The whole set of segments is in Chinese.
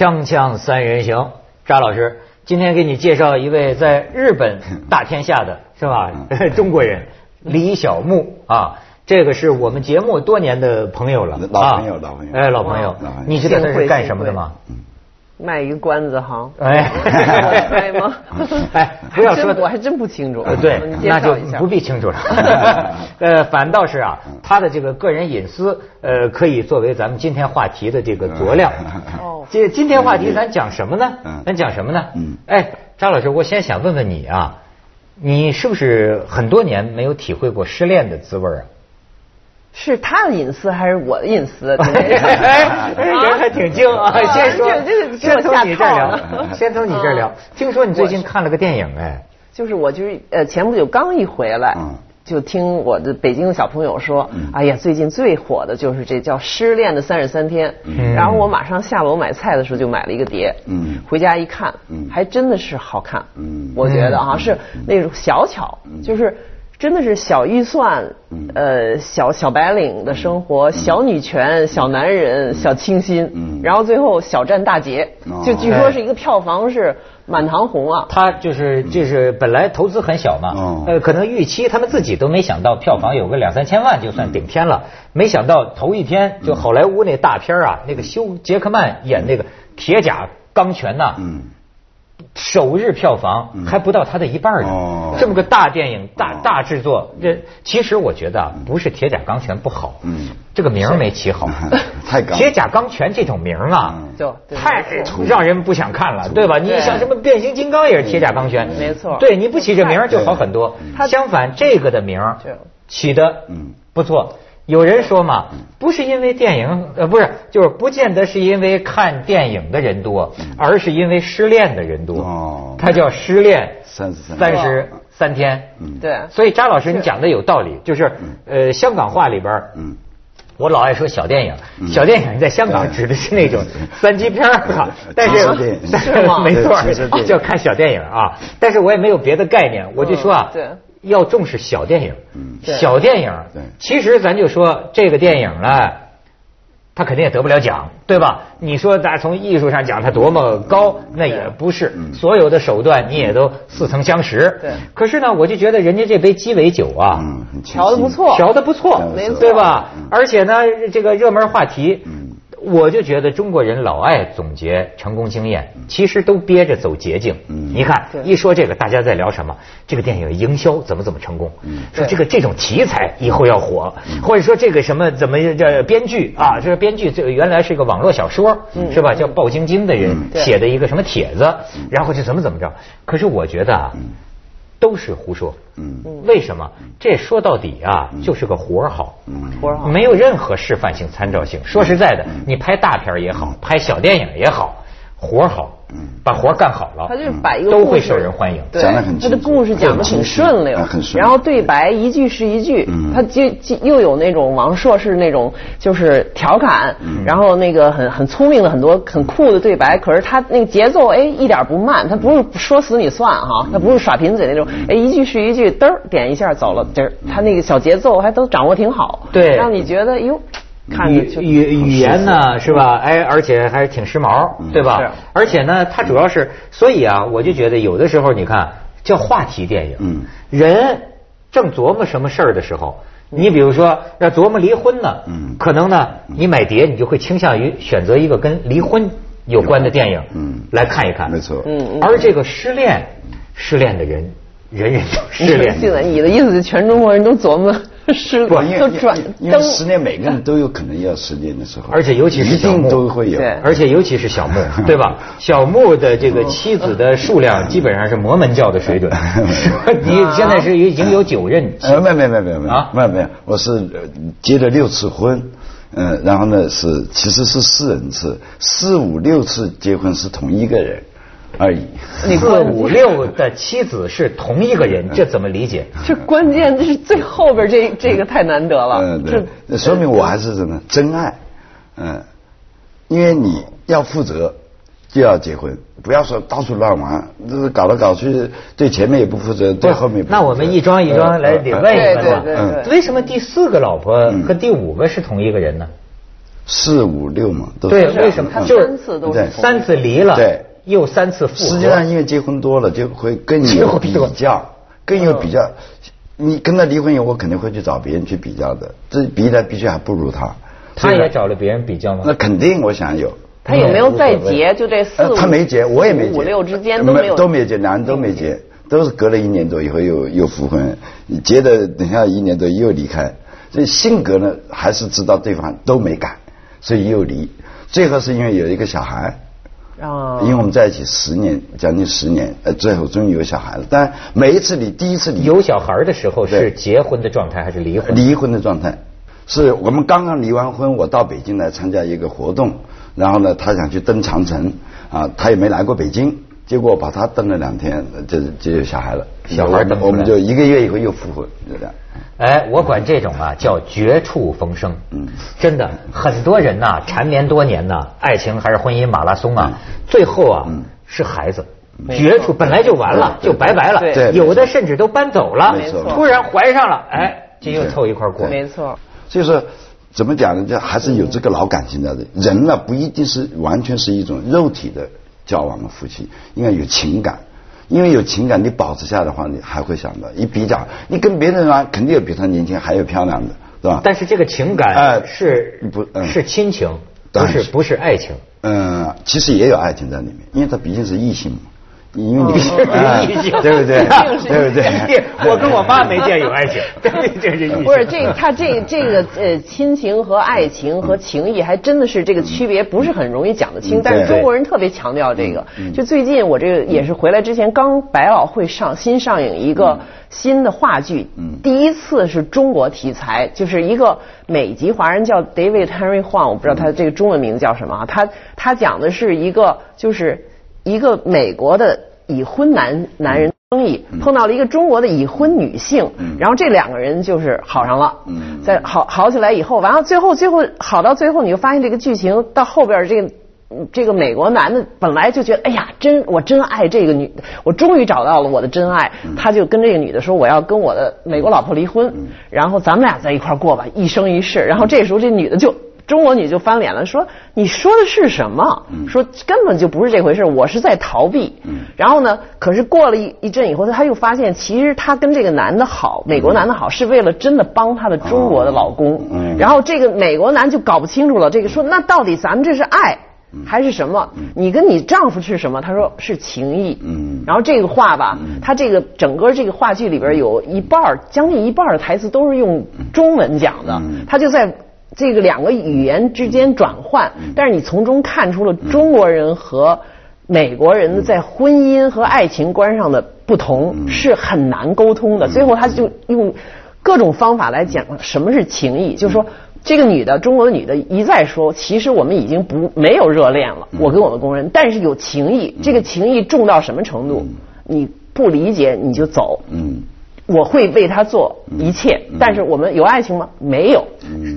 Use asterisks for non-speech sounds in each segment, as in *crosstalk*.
锵锵三人行，扎老师，今天给你介绍一位在日本大天下的是吧？*laughs* 中国人李小牧啊，这个是我们节目多年的朋友了，老朋友啊。老朋友。哎，老朋友。老朋友，你知道他是干什么的吗？卖一个关子哈，哎 *laughs* 卖吗？哎不要说我还真不清楚。呃，对那就不必清楚了。*laughs* 呃，反倒是啊，他的这个个人隐私，呃，可以作为咱们今天话题的这个佐料。哦这今天话题咱讲什么呢嗯？咱讲什么呢嗯？哎，张老师，我先想问问你啊，你是不是很多年没有体会过失恋的滋味啊？是他的隐私还是我的隐私？*laughs* 哎，*laughs* 人还挺精啊！啊先说先从你这儿聊先从你这儿聊。听说你最近看了个电影，哎，就是我就是呃前不久刚一回来，嗯就听我的北京的小朋友说，哎呀，最近最火的就是这叫《失恋的三十三天》，嗯然后我马上下楼买菜的时候就买了一个碟，嗯回家一看，嗯还真的是好看，嗯我觉得啊是那种小巧，就是。真的是小预算，嗯。呃，小小白领的生活，小女权，小男人，小清新，嗯。然后最后小占大捷，哦。就据说是一个票房是满堂红啊，他就是就是本来投资很小嘛，哦。呃，可能预期他们自己都没想到票房有个两三千万就算顶天了，没想到头一天就好莱坞那大片啊，那个休杰克曼演那个铁甲钢拳呐、嗯，首日票房还不到他的一半呢。哦。这么个大电影、大哦。大制作，这其实我觉得啊，不是铁甲钢拳不好，嗯。这个名儿没起好。*laughs* 太钢铁甲钢拳这种名儿啊，太让人不想看了，对吧？你像什么变形金刚也是铁甲钢拳，没错。对，你不起这名儿就好很多。它相反，这个的名儿起的嗯。不错。有人说嘛，不是因为电影，呃，不是，就是不见得是因为看电影的人多，而是因为失恋的人多。哦它叫失恋三十三十三天。嗯。对，所以扎老师，你讲的有道理，就是呃，香港话里边嗯。我老爱说小电影，嗯。小电影在香港指的是那种三级片儿哈，*laughs* 但是 *laughs* 没错叫看小电影啊。但是我也没有别的概念，我就说啊要重视小电影嗯，小电影对。其实咱就说这个电影呢。他肯定也得不了奖，对吧？你说咱从艺术上讲，他多么高，那也不是。所有的手段你也都似曾相识。对可是呢，我就觉得人家这杯鸡尾酒啊，嗯，调的不错，调的不错，没错对吧嗯？而且呢，这个热门话题，嗯我就觉得中国人老爱总结成功经验，其实都憋着走捷径。嗯。你看一说这个，大家在聊什么？这个电影营销怎么怎么成功？嗯。说这个这种题材以后要火，或者说这个什么怎么这编剧啊，这个编剧这原来是个网络小说，是吧？叫鲍晶晶的人写的一个什么帖子，然后就怎么怎么着。可是我觉得啊，都是胡说。嗯。为什么？这说到底啊，就是个活儿好，嗯。活儿好。没有任何示范性、参照性。说实在的，你拍大片儿也好，拍小电影也好，活儿好，把活儿干好了，他就是把一个都会受人欢迎。对讲的很他的故事讲的挺顺溜很很，顺然后对白一句是一句嗯，他就就又有那种王朔是那种就是调侃，嗯。然后那个很很聪明的很多很酷的对白，可是他那个节奏哎一点不慢，他不是说死你算哈，他不是耍贫嘴那种，哎一句是一句，嘚儿点一下走了，这儿他那个小节奏还都掌握挺好，对。让你觉得哟。看语语语言呢是吧？哎，而且还是挺时髦，对是。吧？而且呢，它主要是，所以啊，我就觉得有的时候你看叫话题电影，嗯。人正琢磨什么事儿的时候。你比如说要琢磨离婚呢，嗯。可能呢，你买碟你就会倾向于选择一个跟离婚有关的电影，嗯。来看一看，没错。嗯嗯。而这个失恋，失恋的人，人人都 *laughs* 失恋，现在你的意思是全中国人都琢磨 *laughs* 失不，因为都转因为灯。失恋，每个人都有可能要失恋的时候，而且尤其是一定小木。都会有。对。而且尤其是小木，*laughs* 对吧？小木的这个妻子的数量基本上是摩门教的水准。*laughs* 你现在是已经有九任没有没有没有没有没有啊没有没有，我是呃结了六次婚，嗯，然后呢是其实是四人次，四五六次结婚是同一个人而已。你四五六的妻子是同一个人，这怎么理解？这关键这是最后边这这个太难得了。嗯，这对，那说明我还是什么？真爱，嗯，因为你要负责，就要结婚，不要说到处乱玩，这是搞来搞去，对前面也不负责，对后面也不负责。那我们一桩一桩来得问一问对对对嘛。对。为什么第四个老婆和第五个是同一个人呢？四五六嘛，都对，为什么？他就是三次都是三次离了，对，又三次复合。实际上，因为结婚多了，就会更有 *laughs* 比较，更有比较。你跟他离婚以后，我肯定会去找别人去比较的，这比来比去还不如他。他也找了别人比较吗那？肯定，我想有。他有没有再结？就这四呃他没结，我也没结，五六之间都没有都没结，两人都没结，都是隔了一年多以后又又复婚，结的等下一年多又离开，所以性格呢还是知道对方都没改，所以又离。最后是因为有一个小孩，啊因为我们在一起十年，将近十年，呃，最后终于有小孩了。但每一次你，第一次离有小孩的时候是结婚的状态还是离婚？离婚的状态，是我们刚刚离完婚，我到北京来参加一个活动，然后呢，他想去登长城，啊，他也没来过北京，结果把他蹬了两天，就就有小孩了，小孩我们就一个月以后又复婚，就这样。哎，我管这种啊叫绝处逢生。嗯真的，很多人呐、缠绵多年呐、爱情还是婚姻马拉松啊，最后啊、嗯是孩子。绝处本来就完了，就拜拜了。对对有的甚至都搬走了没错，突然怀上了，哎，这又凑一块儿过。没错，所以说，怎么讲呢？这还是有这个老感情在的。人呢，不一定是完全是一种肉体的交往的夫妻，应该有情感。因为有情感，你保持下的话，你还会想到你比较，你跟别人啊，肯定有比他年轻还有漂亮的，是吧？但是这个情感哎是不嗯是亲情，不是是不是爱情。嗯，其实也有爱情在里面，因为他毕竟是异性嘛。因为你是对不对？对不对？我跟我妈没见有爱情，*laughs* 这是异性。不是这他这这个呃亲情和爱情和情谊还真的是这个区别不是很容易讲得清，但是中国人特别强调这个。就最近我这个也是回来之前，刚百老汇上新上映一个新的话剧，第一次是中国题材，就是一个美籍华人叫 David Henry Huang，我不知道他这个中文名字叫什么啊，他他讲的是一个就是一个美国的已婚男男人。生意碰到了一个中国的已婚女性，然后这两个人就是好上了，嗯在好好起来以后，完了最后最后好到最后，你就发现这个剧情到后边这个。嗯这个美国男的本来就觉得，哎呀，真我真爱这个女，我终于找到了我的真爱。他就跟这个女的说，我要跟我的美国老婆离婚，然后咱们俩在一块儿过吧，一生一世。然后这时候这女的就中国女就翻脸了，说你说的是什么？说根本就不是这回事，我是在逃避。然后呢，可是过了一一阵以后，她又发现，其实她跟这个男的好，美国男的好，是为了真的帮她的中国的老公。嗯然后这个美国男就搞不清楚了，这个说那到底咱们这是爱？还是什么？你跟你丈夫是什么？他说是情谊。嗯然后这个话吧，他这个整个这个话剧里边有一半儿将近一半的台词都是用中文讲的，嗯他就在这个两个语言之间转换，但是你从中看出了中国人和美国人的在婚姻和爱情观上的不同，是很难沟通的。最后他就用各种方法来讲什么是情谊，就是说。这个女的，中国的女的一再说，其实我们已经不没有热恋了，我跟我的工人，但是有情谊。这个情谊重到什么程度？你不理解你就走，嗯我会为他做一切。但是我们有爱情吗？没有，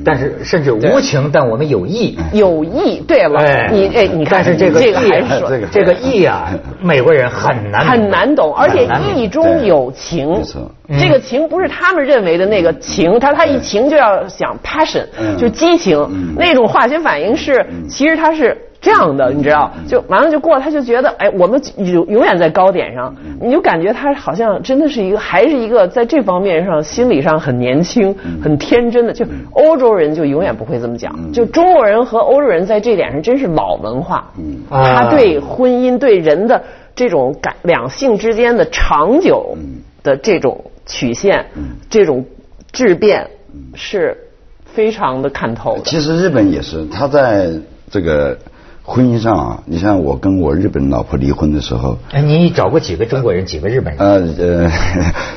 但是甚至无情，但我们有义。有义。对了，哎你哎，你看但是这个这个义还是说这个这个义啊，*laughs* 美国人很难很难懂，而且义中有情。没错。这个情不是他们认为的那个情，他他一情就要想 passion，嗯。就是激情。嗯，那种化学反应是，其实他是这样的，你知道，就完了就过了，他就觉得，哎，我们永永远在高点上，你就感觉他好像真的是一个，还是一个在这方面上心理上很年轻、很天真的，就欧洲人就永远不会这么讲，就中国人和欧洲人在这点上真是老文化，他对婚姻对人的这种感两性之间的长久的这种曲线，这种质变是非常的看透的。其实日本也是，他在这个婚姻上啊，你像我跟我日本老婆离婚的时候，哎，你找过几个中国人，几个日本人？呃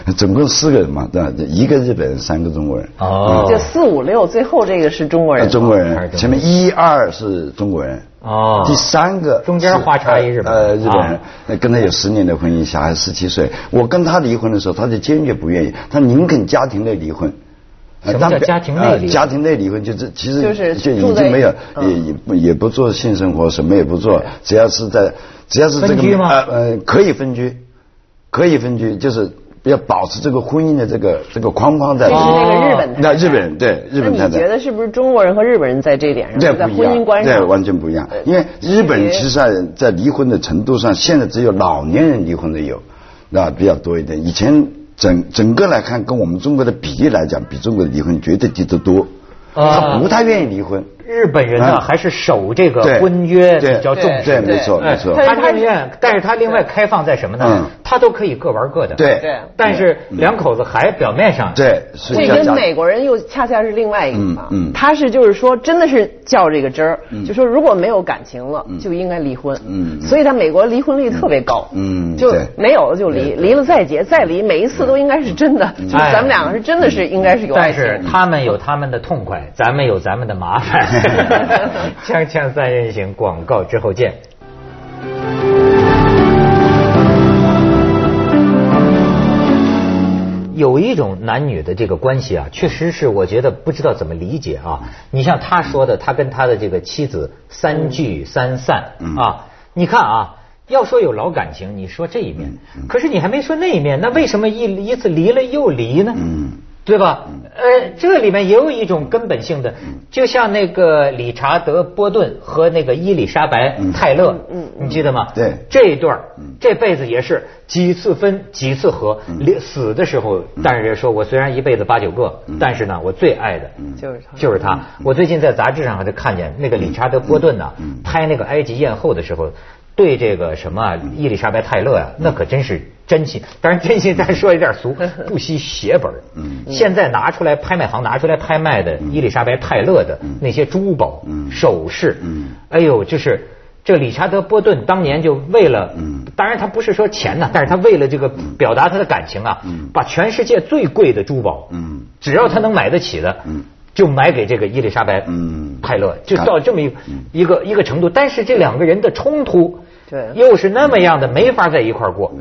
呃，*laughs* 总共四个人嘛，对吧？一个日本人，三个中国人。哦就四五六，最后这个是中国呃人。中国人，前面一二是中国人。哦第三个中间是花插一日本呃，日本人跟他有十年的婚姻，小孩十七岁。我跟他离婚的时候，他就坚决不愿意，他宁肯家庭内离婚。什么叫家庭内离？婚呃家庭内离婚就是其实就是就已经没有，嗯。也也不也不做性生活，什么也不做，只要是在只要是这个分居吗？呃呃可以分居，可以分居，就是要保持这个婚姻的这个这个框框在那个日本太太。那日本人对日本太太。你觉得是不是中国人和日本人在这一点上，这在不一样，婚姻观上，对，完全不一样呃。因为日本其实在在离婚的程度上，现在只有老年人离婚的有，那比较多一点。以前整整个来看，跟我们中国的比例来讲，比中国的离婚绝对低得多。啊他不太愿意离婚。日本人呢嗯还是守这个婚约对。比较重视，对，没错哎没错。他宁愿，但是他另外开放在什么呢？嗯？他都可以各玩各的。对。对。但是两口子还表面上对，是这这跟美国人又恰恰是另外一个嘛，嗯嗯。他是就是说真的是较这个真儿，就说如果没有感情了，就应该离婚，嗯嗯。所以他美国离婚率特别高，就嗯就没有了就离，离了再结，再离，每一次都应该是真的，就是咱们两个是真的是应该是有爱但是。他们有他们的痛快，咱们有咱们的麻烦。*laughs* 锵锵三人行，广告之后见。有一种男女的这个关系啊，确实是我觉得不知道怎么理解啊。你像他说的，他跟他的这个妻子三聚三散嗯啊，你看啊。要说有老感情，你说这一面，可是你还没说那一面，那为什么一一次离了又离呢？嗯对吧？呃，这里面也有一种根本性的，就像那个理查德·波顿和那个伊丽莎白·泰勒，嗯你记得吗？对。这一对儿这辈子也是几次分几次合，离死的时候，但是说我虽然一辈子八九个，但是呢，我最爱的就是他。就是他。我最近在杂志上还就看见那个理查德·波顿呢，拍那个埃及艳后的时候。对这个什么啊伊丽莎白泰勒呀、那可真是真心。当然，真心咱说有点俗，不惜血本嗯。现在拿出来拍卖行拿出来拍卖的伊丽莎白泰勒的那些珠宝、首饰，哎呦，就是这理查德波顿当年就为了，当然他不是说钱呐，但是他为了这个表达他的感情啊，把全世界最贵的珠宝，只要他能买得起的，就买给这个伊丽莎白嗯。泰勒，就到这么一个一个一个程度。但是这两个人的冲突，对又是那么样的，没法在一块儿过。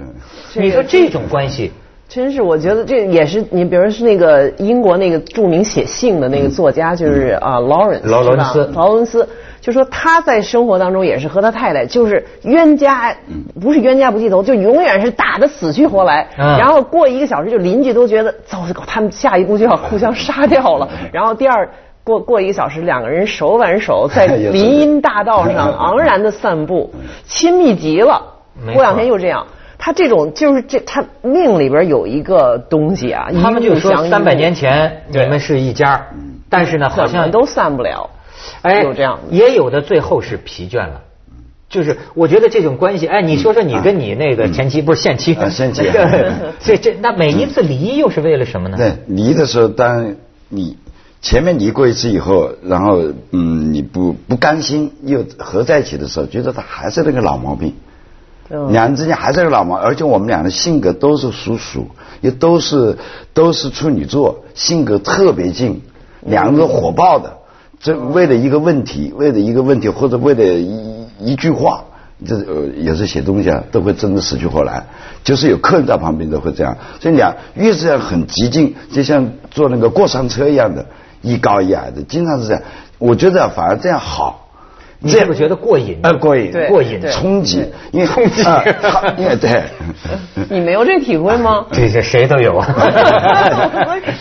你说这种关系，真是，我觉得这也是你，比如是那个英国那个著名写信的那个作家，就是啊劳伦斯劳伦斯劳伦斯，就说他在生活当中也是和他太太就是冤家，不是冤家不记仇，就永远是打得死去活来。嗯然后过一个小时，就邻居都觉得糟糕，他们下一步就要互相杀掉了。然后第二。过过一个小时，两个人手挽手 *laughs* 在林荫大道上 *laughs* 昂然的散步，亲密极了。过两天又这样。他这种就是这，他命里边有一个东西啊，他们就说三百年前你们是一家，但是呢，好像都散不了。哎，有这样也有的最后是疲倦了。就是我觉得这种关系，哎，你说说你跟你那个前妻不是现妻啊现妻 *laughs* 这这那每一次离又是为了什么呢？对，离的时候，当你前面离过一次以后，然后嗯，你不不甘心又合在一起的时候，觉得他还是那个老毛病。嗯两人之间还是个老毛，而且我们俩的性格都是属鼠，也都是都是处女座，性格特别近，两个人都火爆的。这为了一个问题，为了一个问题，或者为了一一句话，这呃有时候写东西啊，都会争得死去活来。就是有客人在旁边都会这样，所以俩越是这样很激进，就像坐那个过山车一样的，一高一矮的，经常是这样。我觉得反而这样好。你是不是觉得过瘾？呃，过瘾，过瘾，对冲击，因为冲击因为对，*laughs* 你没有这体会吗？*laughs* 这些谁都有。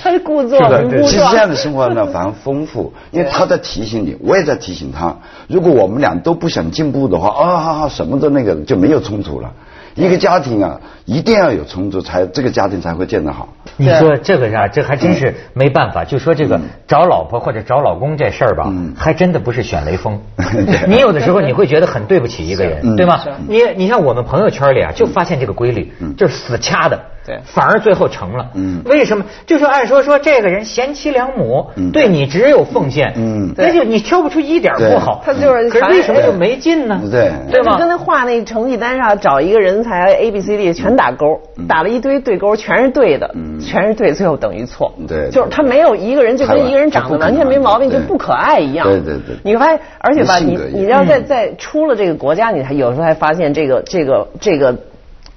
他是故作是的，其实这样的。生活呢反而丰富，因为他在提醒你，我也在提醒他。如果我们俩都不想进步的话，啊，好好，什么都那个就没有冲突了。一个家庭啊，一定要有充足，才这个家庭才会建得好。你说这个呀，这还真是没办法。就说这个找老婆或者找老公这事儿吧，还真的不是选雷锋。*laughs* 你有的时候你会觉得很对不起一个人，对吗？你你像我们朋友圈里啊，就发现这个规律，就是死掐的，对反而最后成了。嗯为什么？就是按说说这个人贤妻良母，对你只有奉献，嗯那就你挑不出一点不好。他就是可是为什么就没劲呢？对对吗？跟他画那成绩单上找一个人才 A B C D 全打勾，打了一堆对勾，全是对的，全是对，最后等于错。对就是他没有一个人就跟一个人长得完全没毛病，就不可爱一样。对对对你发现，而且吧，你你要在在出了这个国家，你还有时候还发现这个这个这个。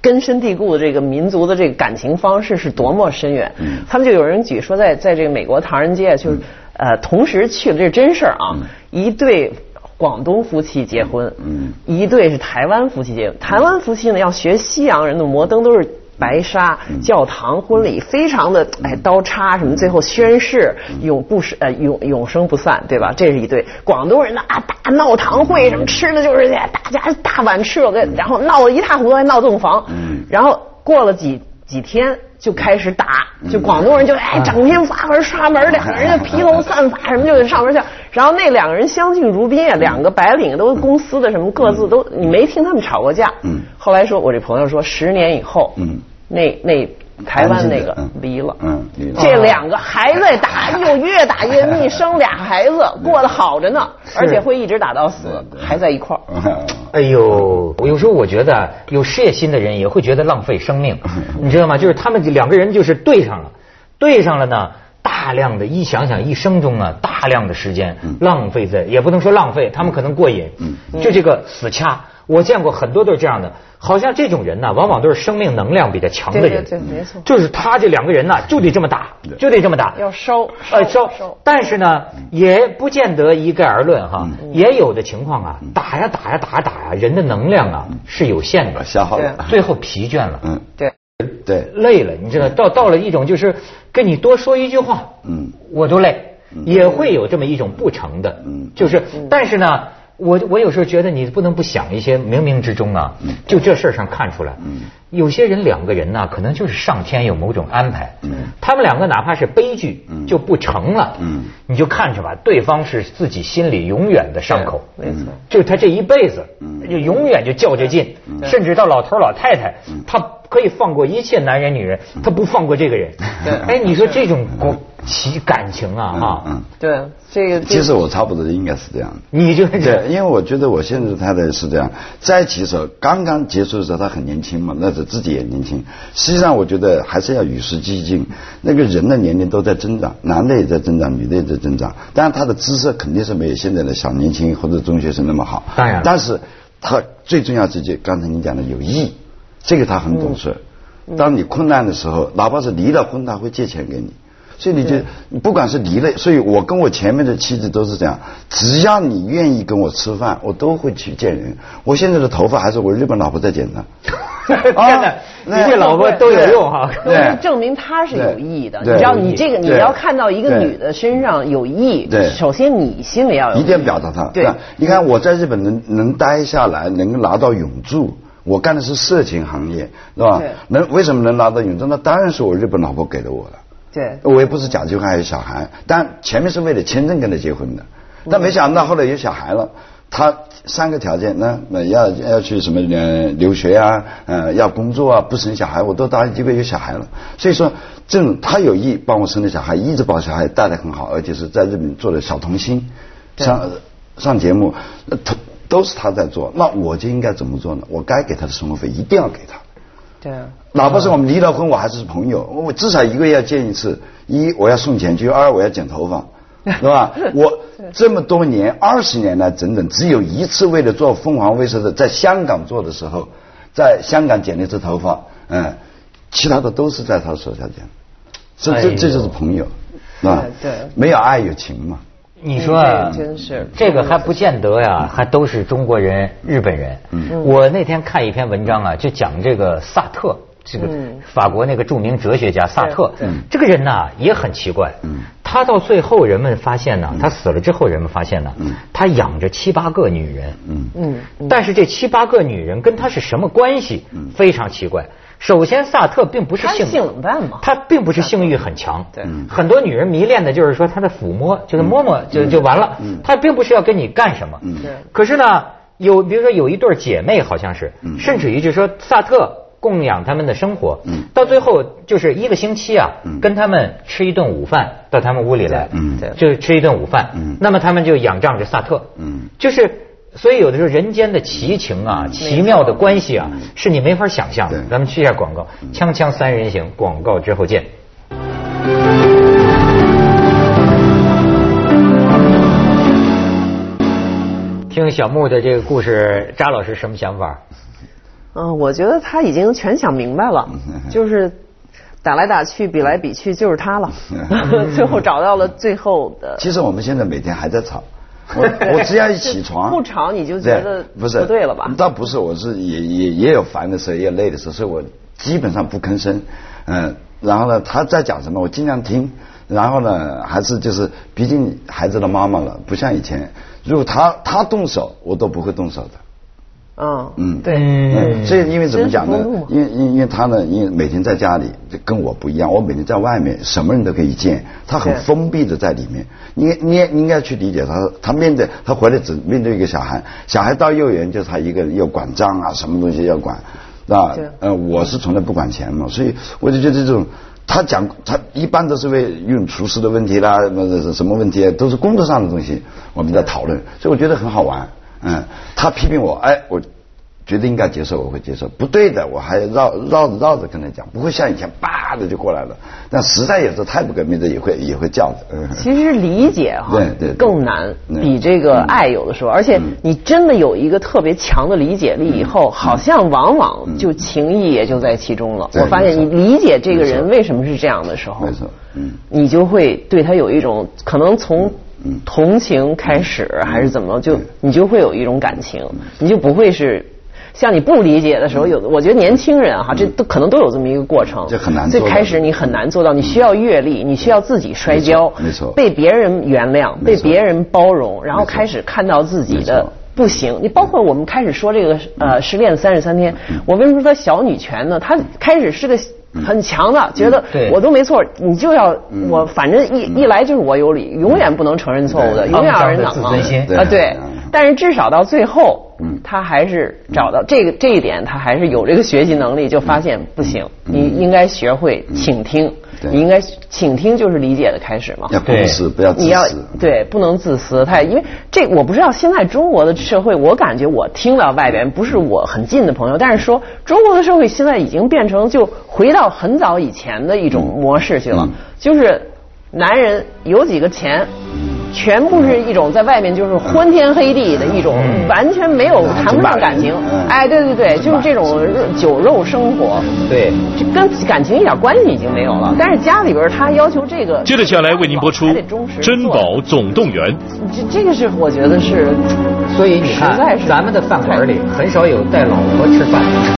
根深蒂固的这个民族的这个感情方式是多么深远。他们就有人举说在，在这个美国唐人街，就是呃，同时去了，这是真事儿啊，一对广东夫妻结婚，嗯。一对是台湾夫妻结婚。台湾夫妻呢要学西洋人的摩登，都是白纱、教堂、婚礼，非常的哎刀叉什么，最后宣誓永不是呃永永生不散，对吧？这是一对。广东人的啊大闹堂会，什么吃的就是大家大碗吃了个，然后闹得一塌糊涂，还闹洞房，然后过了几几天。就开始打，就广东人就哎，整天发门刷门，两个人就披头散发，什么就得上门去。然后那两个人相敬如宾啊，两个白领都公司的什么各自都，你没听他们吵过架。嗯。后来说，我这朋友说，十年以后，嗯，那那。台湾那个离了，嗯，离了。这两个还在打，又越打越密，生俩孩子，过得好着呢，而且会一直打到死，还在一块儿。哎呦，有时候我觉得有事业心的人也会觉得浪费生命，*laughs* 你知道吗？就是他们两个人就是对上了，对上了呢，大量的一想想一生中啊，大量的时间浪费在，也不能说浪费，他们可能过瘾，就这个死掐。我见过很多都是这样的，好像这种人呢，往往都是生命能量比较强的人。对对，没错。就是他这两个人呢，就得这么打，就得这么打。要烧，呃烧。但是呢，也不见得一概而论哈，也有的情况啊，打呀打呀打呀打呀，人的能量啊是有限的，消耗了，最后疲倦了。嗯，对，对，累了，你知道，到到了一种就是跟你多说一句话，嗯，我都累，也会有这么一种不成的，嗯，就是，但是呢。我我有时候觉得你不能不想一些冥冥之中啊，就这事儿上看出来，有些人两个人呢，可能就是上天有某种安排，他们两个哪怕是悲剧就不成了，你就看着吧，对方是自己心里永远的伤口，没错，就他这一辈子就永远就较着劲，甚至到老头老太太，他可以放过一切男人女人，他不放过这个人，哎，你说这种其感情啊，哈，对这个，其实我差不多应该是这样。你就对，因为我觉得我现在太太是这样，在一起的时候刚刚结束的时候，她很年轻嘛，那是自己也年轻。实际上，我觉得还是要与时俱进。那个人的年龄都在增长，男的也在增长，女的也在增长。当然，他的姿色肯定是没有现在的小年轻或者中学生那么好。当然，但是他最重要这就刚才你讲的有意义，这个他很懂事。当你困难的时候，哪怕是离了婚，他会借钱给你。所以你就不管是离了，所以我跟我前面的妻子都是这样，只要你愿意跟我吃饭，我都会去见人。我现在的头发还是我日本老婆在剪的。*laughs* 天哪，你这老婆都有用哈。对，证明他是有意的。你知道，你这个你要看到一个女的身上有意，对，首先你心里要有。一定要表达她。对，你看我在日本能能待下来，能拿到永驻，我干的是色情行业，是吧？能为什么能拿到永驻？那当然是我日本老婆给的我的。对，我也不是假结婚还有小孩，但前面是为了签证跟他结婚的，但没想到后来有小孩了，他三个条件，那那要要去什么呃留学啊，呃要工作啊，不生小孩我都答应，结果有小孩了，所以说这种他有意帮我生的小孩，一直把小孩带得很好，而且是在日本做的小童星，上上节目，都都是他在做，那我就应该怎么做呢？我该给他的生活费一定要给他。对啊，哪怕是我们离了婚，我还是朋友，我至少一个月要见一次。一我要送钱去，二我要剪头发，*laughs* 是吧？我这么多年，二十年来整整只有一次为了做凤凰卫视的，在香港做的时候，在香港剪了一次头发，嗯，其他的都是在他手下剪，这这这就是朋友，是吧？对，没有爱有情嘛。你说真是。这个还不见得呀，还都是中国人、日本人。我那天看一篇文章啊，就讲这个萨特，这个法国那个著名哲学家萨特。这个人呢也很奇怪，他到最后人们发现呢，他死了之后人们发现呢，他养着七八个女人。嗯，但是这七八个女人跟他是什么关系？非常奇怪。首先，萨特并不是性性冷淡嘛，他并不是性欲很强。对，很多女人迷恋的就是说他的抚摸，就是摸摸就就完了。嗯，他并不是要跟你干什么。嗯，可是呢，有比如说有一对姐妹，好像是，甚至于就说萨特供养他们的生活。嗯，到最后就是一个星期啊，跟他们吃一顿午饭，到他们屋里来。嗯，就吃一顿午饭。嗯，那么他们就仰仗着萨特。嗯，就是。所以有的时候人间的奇情啊，奇妙的关系啊，是你没法想象的。咱们去一下广告，锵锵三人行，广告之后见。听小木的这个故事，扎老师什么想法？嗯，我觉得他已经全想明白了，就是打来打去，比来比去，就是他了。*laughs* 最后找到了最后的。其实我们现在每天还在吵。我我只要一起床，不吵你就觉得不是不对了吧？倒不是，我是也也也有烦的时候，也有累的时候，所以我基本上不吭声，嗯，然后呢，他在讲什么我尽量听，然后呢，还是就是，毕竟孩子的妈妈了，不像以前，如果他他动手，我都不会动手的。嗯，嗯，对，嗯，这因为怎么讲呢？因为因因为他呢，因为每天在家里就跟我不一样，我每天在外面，什么人都可以见，他很封闭的在里面。你你也你应该去理解他，他面对他回来只面对一个小孩，小孩到幼儿园就是他一个人要管账啊，什么东西要管，啊对，呃，我是从来不管钱嘛，所以我就觉得这种。他讲，他一般都是为用厨师的问题啦，什么什么问题，都是工作上的东西，我们在讨论，所以我觉得很好玩。嗯，他批评我，哎，我觉得应该接受，我会接受；不对的，我还绕绕着绕着跟他讲，不会像以前叭的就过来了。但实在有时候太不革命的，也会也会叫的。嗯，其实理解哈，对对对更难，嗯比这个爱有的时候，而且你真的有一个特别强的理解力以后，好像往往就情谊也就在其中了。对我发现你理解这个人为什么是这样的时候，没错，嗯。你就会对他有一种可能从同情开始，还是怎么，就你就会有一种感情，你就不会是。像你不理解的时候，有的我觉得年轻人哈，这都可能都有这么一个过程。这很难最开始你很难做到，你需要阅历，你需要自己摔跤，没错没错。被别人原谅，被别人包容，然后开始看到自己的不行。你包括我们开始说这个呃失恋三十三天，我为什么说小女权呢？她开始是个很强的，觉得对。我都没错，你就要我反正一一来就是我有理，永远不能承认错误的，永远让人肮脏的冷自尊心啊，对嗯。但是至少到最后嗯，他还是找到这个这一点，他还是有这个学习能力，就发现不行，你应该学会倾听，对你应该倾听就是理解的开始嘛。要共识，不要自你要私。对，不能自私。太因为这我不知道现在中国的社会，我感觉我听到外边不是我很近的朋友，但是说中国的社会现在已经变成就回到很早以前的一种模式去了，嗯就是男人有几个钱。全部是一种在外面就是昏天黑地的一种，完全没有谈不上感情嗯。哎，对对对，就是这种酒肉生活，对，这跟感情一点关系已经没有了。但是家里边他要求这个，接着下来为您播出珍宝总动员》。这这个是我觉得是，所以你看实在，是咱们的饭馆里很少有带老婆吃饭的。